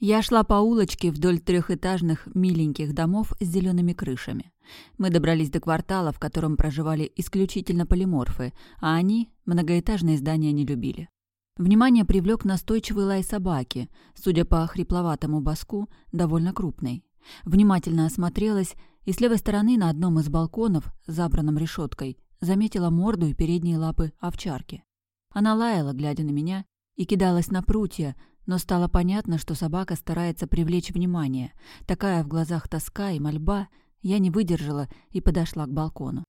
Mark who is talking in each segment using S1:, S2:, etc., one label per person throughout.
S1: Я шла по улочке вдоль трехэтажных миленьких домов с зелеными крышами. Мы добрались до квартала, в котором проживали исключительно полиморфы, а они многоэтажные здания не любили. Внимание привлек настойчивый лай собаки, судя по хрипловатому баску, довольно крупный. Внимательно осмотрелась и с левой стороны на одном из балконов, забранном решеткой, заметила морду и передние лапы овчарки. Она лаяла, глядя на меня, и кидалась на прутья, но стало понятно, что собака старается привлечь внимание. Такая в глазах тоска и мольба, я не выдержала и подошла к балкону.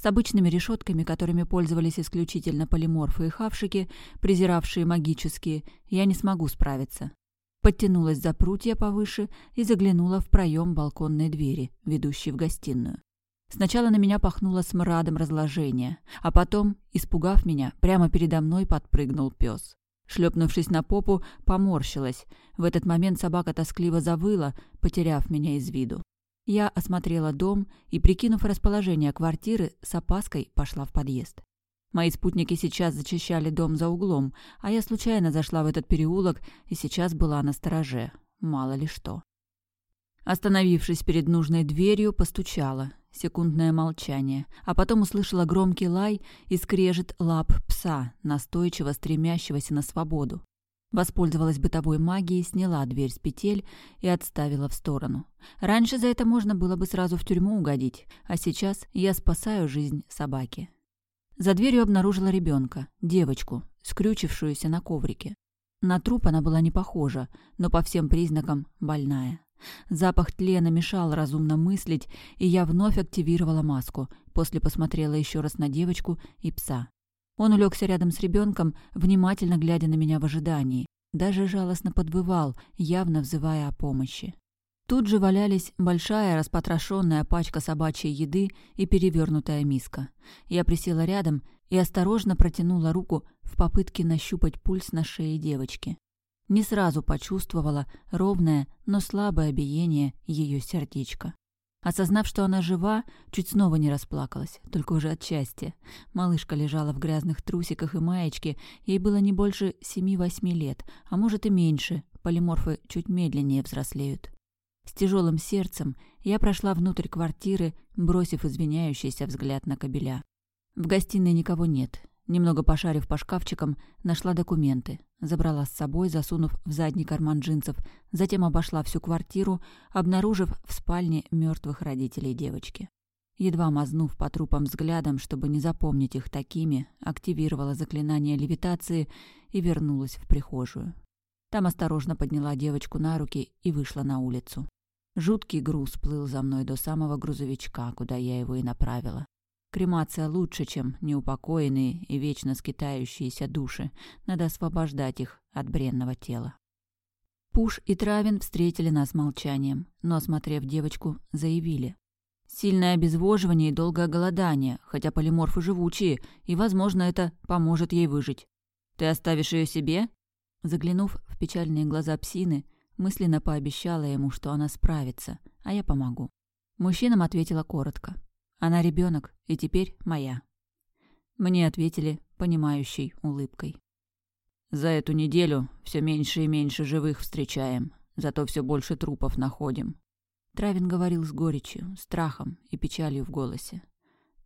S1: С обычными решетками, которыми пользовались исключительно полиморфы и хавшики, презиравшие магические, я не смогу справиться. Подтянулась за прутья повыше и заглянула в проем балконной двери, ведущей в гостиную. Сначала на меня пахнуло смрадом разложения, а потом, испугав меня, прямо передо мной подпрыгнул пес. Шлепнувшись на попу, поморщилась. В этот момент собака тоскливо завыла, потеряв меня из виду. Я осмотрела дом и, прикинув расположение квартиры, с опаской пошла в подъезд. Мои спутники сейчас зачищали дом за углом, а я случайно зашла в этот переулок и сейчас была на стороже. Мало ли что. Остановившись перед нужной дверью, постучала. Секундное молчание, а потом услышала громкий лай и скрежет лап пса, настойчиво стремящегося на свободу. Воспользовалась бытовой магией, сняла дверь с петель и отставила в сторону. Раньше за это можно было бы сразу в тюрьму угодить, а сейчас я спасаю жизнь собаки. За дверью обнаружила ребенка, девочку, скрючившуюся на коврике. На труп она была не похожа, но по всем признакам больная. Запах тлена мешал разумно мыслить, и я вновь активировала маску, после посмотрела еще раз на девочку и пса. Он улегся рядом с ребенком, внимательно глядя на меня в ожидании. Даже жалостно подвывал, явно взывая о помощи. Тут же валялись большая распотрошенная пачка собачьей еды и перевернутая миска. Я присела рядом и осторожно протянула руку в попытке нащупать пульс на шее девочки. Не сразу почувствовала ровное, но слабое биение ее сердечка. Осознав, что она жива, чуть снова не расплакалась, только уже от счастья. Малышка лежала в грязных трусиках и маечке, ей было не больше семи-восьми лет, а может и меньше, полиморфы чуть медленнее взрослеют. С тяжелым сердцем я прошла внутрь квартиры, бросив извиняющийся взгляд на кабеля. В гостиной никого нет, Немного пошарив по шкафчикам, нашла документы. Забрала с собой, засунув в задний карман джинсов. Затем обошла всю квартиру, обнаружив в спальне мертвых родителей девочки. Едва мазнув по трупам взглядом, чтобы не запомнить их такими, активировала заклинание левитации и вернулась в прихожую. Там осторожно подняла девочку на руки и вышла на улицу. Жуткий груз плыл за мной до самого грузовичка, куда я его и направила. Кремация лучше, чем неупокоенные и вечно скитающиеся души. Надо освобождать их от бренного тела. Пуш и Травин встретили нас молчанием, но, осмотрев девочку, заявили. Сильное обезвоживание и долгое голодание, хотя полиморфы живучие, и, возможно, это поможет ей выжить. Ты оставишь ее себе? Заглянув в печальные глаза псины, мысленно пообещала ему, что она справится, а я помогу. Мужчинам ответила коротко. Она ребенок и теперь моя. Мне ответили понимающей улыбкой. За эту неделю все меньше и меньше живых встречаем, зато все больше трупов находим. Травин говорил с горечью, страхом и печалью в голосе.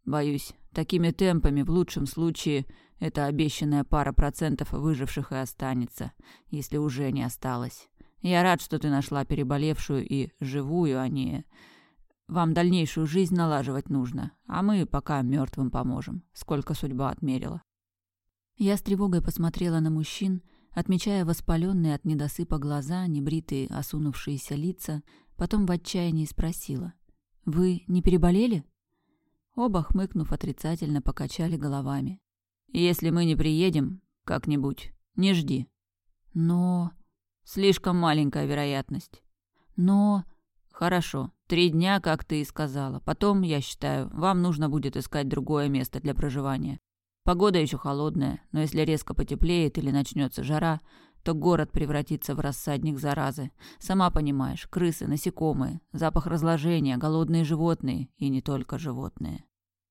S1: Боюсь, такими темпами в лучшем случае эта обещанная пара процентов выживших и останется, если уже не осталось. Я рад, что ты нашла переболевшую и живую, а не вам дальнейшую жизнь налаживать нужно, а мы пока мертвым поможем, сколько судьба отмерила. Я с тревогой посмотрела на мужчин, отмечая воспаленные от недосыпа глаза, небритые, осунувшиеся лица, потом в отчаянии спросила. «Вы не переболели?» Оба, хмыкнув отрицательно, покачали головами. «Если мы не приедем, как-нибудь, не жди». «Но...» «Слишком маленькая вероятность». «Но...» «Хорошо, три дня, как ты и сказала. Потом, я считаю, вам нужно будет искать другое место для проживания. Погода еще холодная, но если резко потеплеет или начнется жара, то город превратится в рассадник заразы. Сама понимаешь, крысы, насекомые, запах разложения, голодные животные и не только животные».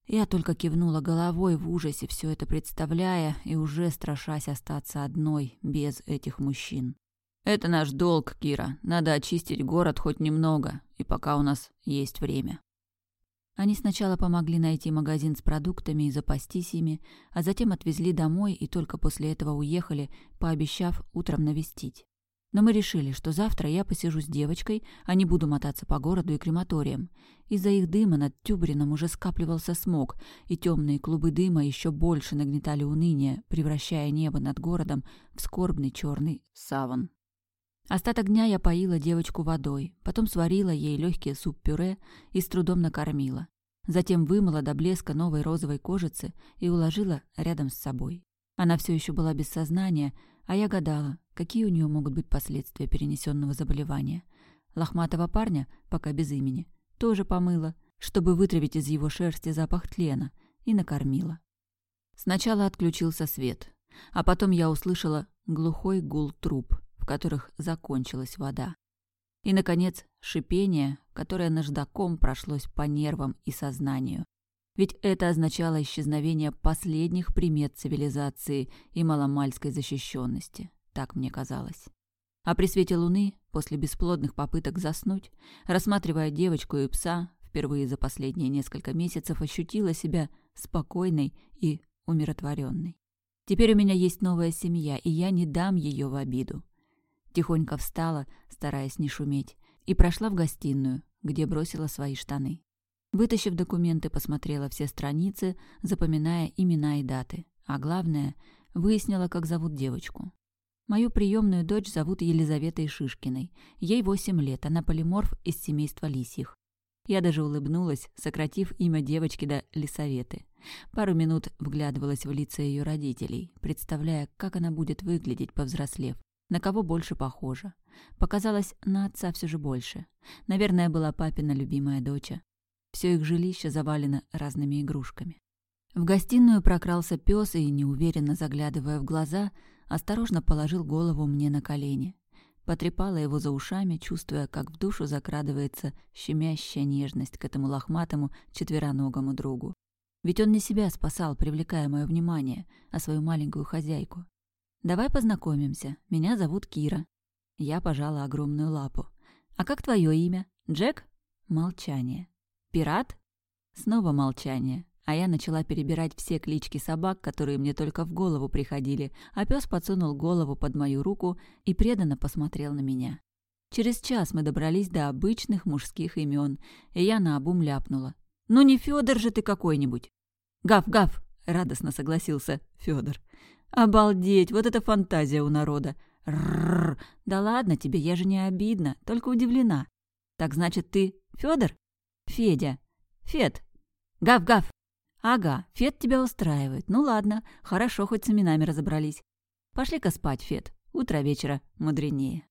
S1: Я только кивнула головой в ужасе, все это представляя и уже страшась остаться одной, без этих мужчин. «Это наш долг, Кира. Надо очистить город хоть немного, и пока у нас есть время». Они сначала помогли найти магазин с продуктами и запастись ими, а затем отвезли домой и только после этого уехали, пообещав утром навестить. Но мы решили, что завтра я посижу с девочкой, а не буду мотаться по городу и крематориям. Из-за их дыма над Тюбрином уже скапливался смог, и темные клубы дыма еще больше нагнетали уныние, превращая небо над городом в скорбный черный саван. Остаток дня я поила девочку водой, потом сварила ей легкий суп-пюре и с трудом накормила. Затем вымыла до блеска новой розовой кожицы и уложила рядом с собой. Она все еще была без сознания, а я гадала, какие у нее могут быть последствия перенесенного заболевания. Лохматого парня, пока без имени, тоже помыла, чтобы вытравить из его шерсти запах тлена, и накормила. Сначала отключился свет, а потом я услышала глухой гул труб — которых закончилась вода. И, наконец, шипение, которое наждаком прошлось по нервам и сознанию. Ведь это означало исчезновение последних примет цивилизации и маломальской защищенности, так мне казалось. А при свете луны, после бесплодных попыток заснуть, рассматривая девочку и пса, впервые за последние несколько месяцев ощутила себя спокойной и умиротворенной. Теперь у меня есть новая семья, и я не дам ее в обиду. Тихонько встала, стараясь не шуметь, и прошла в гостиную, где бросила свои штаны. Вытащив документы, посмотрела все страницы, запоминая имена и даты. А главное, выяснила, как зовут девочку. Мою приемную дочь зовут Елизаветой Шишкиной. Ей восемь лет, она полиморф из семейства лисьих. Я даже улыбнулась, сократив имя девочки до Лисаветы. Пару минут вглядывалась в лица ее родителей, представляя, как она будет выглядеть, повзрослев. На кого больше похожа? Показалось, на отца все же больше. Наверное, была папина любимая дочь. Все их жилище завалено разными игрушками. В гостиную прокрался пес и, неуверенно заглядывая в глаза, осторожно положил голову мне на колени. Потрепала его за ушами, чувствуя, как в душу закрадывается щемящая нежность к этому лохматому четвероногому другу. Ведь он не себя спасал, привлекая мое внимание, а свою маленькую хозяйку. «Давай познакомимся. Меня зовут Кира». Я пожала огромную лапу. «А как твое имя? Джек?» Молчание. «Пират?» Снова молчание. А я начала перебирать все клички собак, которые мне только в голову приходили, а пес подсунул голову под мою руку и преданно посмотрел на меня. Через час мы добрались до обычных мужских имен, и я наобум ляпнула. «Ну не Федор же ты какой-нибудь!» «Гав-гав!» — радостно согласился Федор. Обалдеть, вот это фантазия у народа. Рррр. Да ладно тебе, я же не обидна, только удивлена. Так значит, ты Федор? Федя. Фед. Гав-гав. Ага, Фед тебя устраивает. Ну ладно, хорошо, хоть с именами разобрались. Пошли-ка спать, Фед. Утро вечера мудренее.